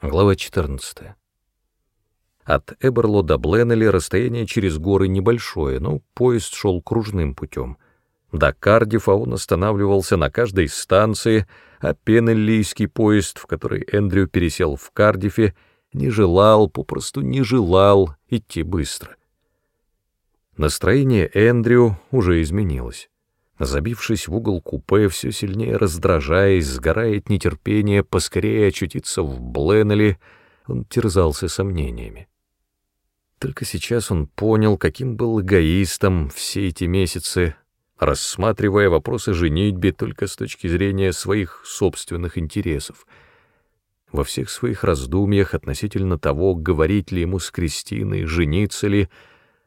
Глава 14. От Эберло до Бленнелли расстояние через горы небольшое, но поезд шел кружным путем. До Кардифа он останавливался на каждой станции, а пенеллийский поезд, в который Эндрю пересел в Кардифе, не желал, попросту не желал идти быстро. Настроение Эндрю уже изменилось. Забившись в угол купе, все сильнее раздражаясь, сгорая от нетерпения, поскорее очутиться в Бленнелли, он терзался сомнениями. Только сейчас он понял, каким был эгоистом все эти месяцы, рассматривая вопросы женитьбе только с точки зрения своих собственных интересов. Во всех своих раздумьях относительно того, говорить ли ему с Кристиной, жениться ли,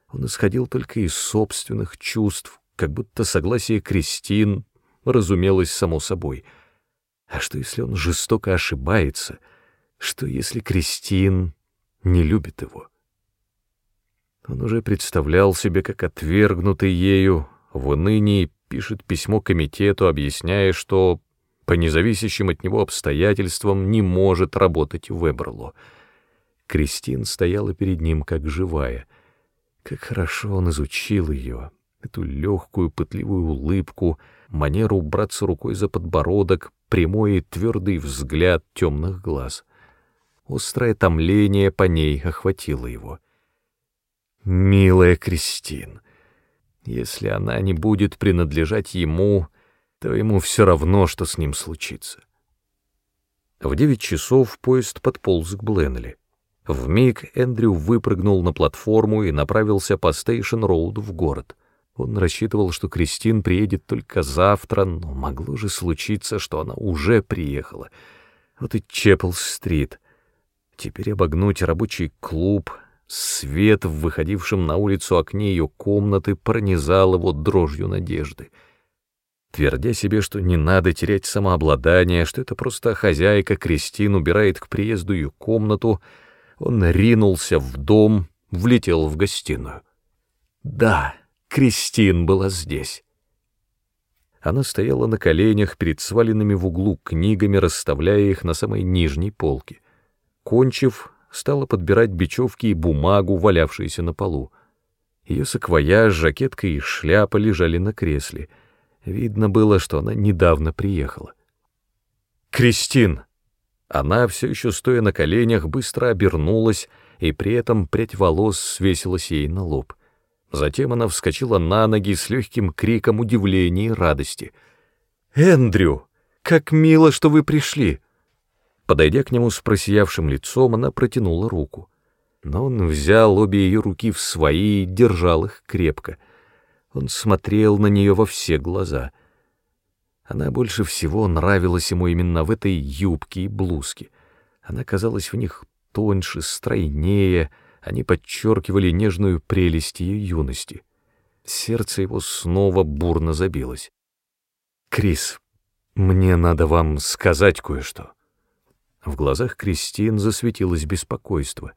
он исходил только из собственных чувств, как будто согласие Кристин разумелось само собой. А что, если он жестоко ошибается? Что, если Кристин не любит его? Он уже представлял себе, как отвергнутый ею в унынии пишет письмо комитету, объясняя, что по независящим от него обстоятельствам не может работать в Эберло. Кристин стояла перед ним как живая. Как хорошо он изучил ее, эту легкую пытливую улыбку, манеру браться рукой за подбородок, прямой и твердый взгляд темных глаз. Острое томление по ней охватило его. «Милая Кристин, если она не будет принадлежать ему, то ему все равно, что с ним случится». В девять часов поезд подполз к Бленнелли. Вмиг Эндрю выпрыгнул на платформу и направился по Стейшн-Роуд в город. Он рассчитывал, что Кристин приедет только завтра, но могло же случиться, что она уже приехала. Вот и Чеппелс-стрит. Теперь обогнуть рабочий клуб, свет в выходившем на улицу окне ее комнаты пронизал его дрожью надежды. Твердя себе, что не надо терять самообладание, что это просто хозяйка Кристин убирает к приезду ее комнату, он ринулся в дом, влетел в гостиную. Да, Кристин была здесь. Она стояла на коленях перед сваленными в углу книгами, расставляя их на самой нижней полке. Кончив, стала подбирать бечевки и бумагу, валявшиеся на полу. Ее саквояж, жакетка и шляпа лежали на кресле. Видно было, что она недавно приехала. «Кристин!» Она, все еще стоя на коленях, быстро обернулась, и при этом прядь волос свесилась ей на лоб. Затем она вскочила на ноги с легким криком удивления и радости. «Эндрю, как мило, что вы пришли!» Подойдя к нему с просиявшим лицом, она протянула руку. Но он взял обе ее руки в свои и держал их крепко. Он смотрел на нее во все глаза. Она больше всего нравилась ему именно в этой юбке и блузке. Она казалась в них тоньше, стройнее, они подчеркивали нежную прелесть ее юности. Сердце его снова бурно забилось. «Крис, мне надо вам сказать кое-что». В глазах Кристин засветилось беспокойство.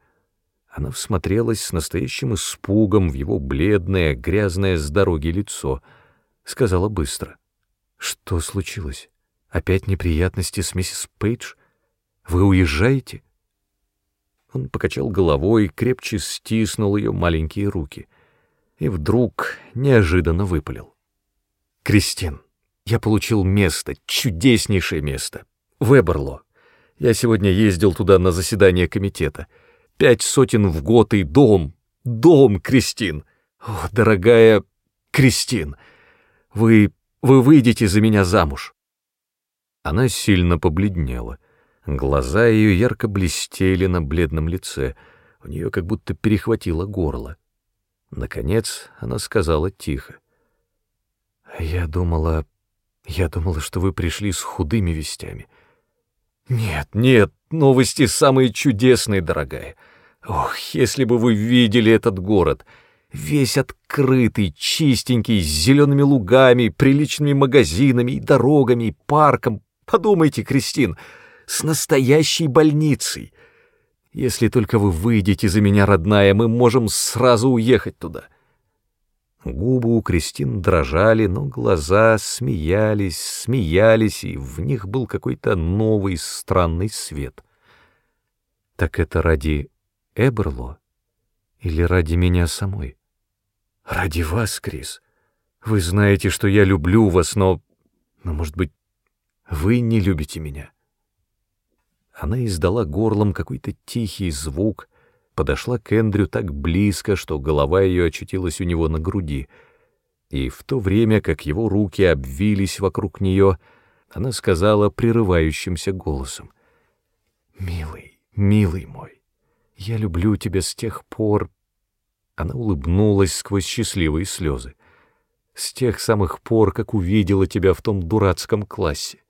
Она всмотрелась с настоящим испугом в его бледное, грязное с дороги лицо. Сказала быстро. «Что случилось? Опять неприятности с миссис Пейдж? Вы уезжаете?» Он покачал головой, крепче стиснул ее маленькие руки и вдруг неожиданно выпалил. «Кристин, я получил место, чудеснейшее место, в Эберло. Я сегодня ездил туда на заседание комитета. Пять сотен в год и дом, дом, Кристин. О, дорогая Кристин, вы, вы выйдете за меня замуж». Она сильно побледнела. Глаза ее ярко блестели на бледном лице, у нее как будто перехватило горло. Наконец она сказала тихо. «Я думала... я думала, что вы пришли с худыми вестями». «Нет, нет, новости самые чудесные, дорогая. Ох, если бы вы видели этот город!» весь открытый, чистенький, с зелеными лугами, приличными магазинами и дорогами, и парком. Подумайте, Кристин, с настоящей больницей. Если только вы выйдете за меня, родная, мы можем сразу уехать туда». Губы у Кристин дрожали, но глаза смеялись, смеялись, и в них был какой-то новый странный свет. Так это ради Эберло или ради меня самой? Ради вас, Крис. Вы знаете, что я люблю вас, но... Но, может быть, вы не любите меня? Она издала горлом какой-то тихий звук, подошла к Эндрю так близко, что голова ее очутилась у него на груди, и в то время, как его руки обвились вокруг нее, она сказала прерывающимся голосом, «Милый, милый мой, я люблю тебя с тех пор...» Она улыбнулась сквозь счастливые слезы. «С тех самых пор, как увидела тебя в том дурацком классе.